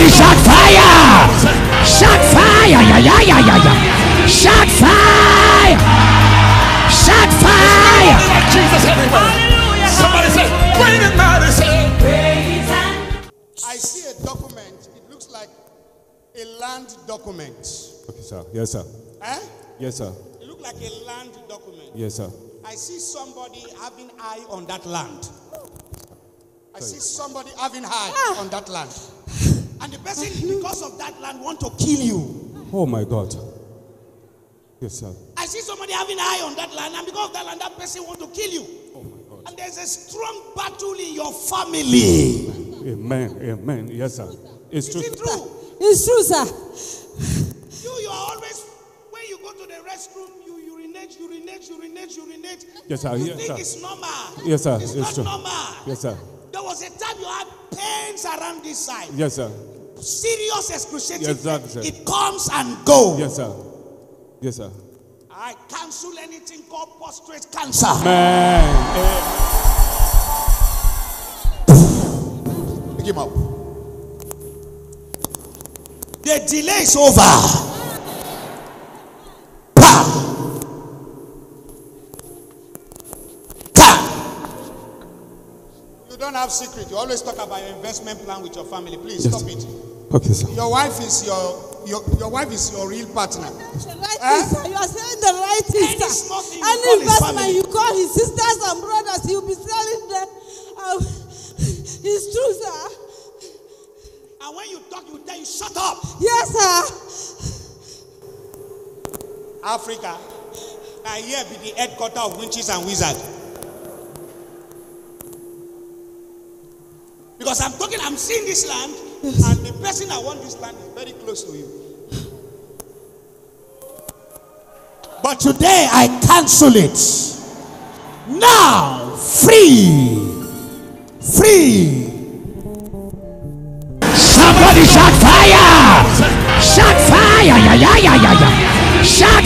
Somebody shout fire! Shout fire! Yeah, yeah, yeah, yeah, yeah. Shout fire! Shout fire! Jesus everywhere. Somebody say, bring it out say, I see a document. It looks like a land document. Okay, sir. Yes, sir. Eh? Yes, sir. It looks like a land document. Yes, sir. I see somebody having eye on that land. I see somebody having eye on that land. And the person, because of that land, want to kill you. Oh my God. Yes, sir. I see somebody having an eye on that land, and because of that land, that person want to kill you. Oh my God. And there's a strong battle in your family. Amen. Amen. Yes, sir. It's Is true. it true? It's true, sir. You, you are always, when you go to the restroom, you urinate, urinate, urinate, urinate. Yes, sir. You Yes, think sir. it's normal. Yes, sir. It's, It's not true. normal. Yes, sir. There was a time you had pains around this side. Yes, sir. Serious excruciating. Yes, sir, sir. It comes and goes. Yes, sir. Yes, sir. I cancel anything called prostate cancer. Man. Pick him up. The delay is over. Pa. Ka. You don't have secret. You always talk about your investment plan with your family. Please Yes. stop it. Okay, sir. Your wife is your your, your wife is your real partner. The right Eh? thing, sir. You are saying the right thing, Any sir. you Any investment you call his sisters and brothers, he'll be selling them. Uh, it's true, sir. And when you talk, you tell you shut up. Yes, sir. Africa. Now here be the headquarter of witches and wizards. Because I'm talking, I'm seeing this land, and the person that want this land is very close to you. But today I cancel it. Now, free, free. Somebody shout fire! Shout fire! Yeah, yeah, yeah, yeah, yeah. Fire!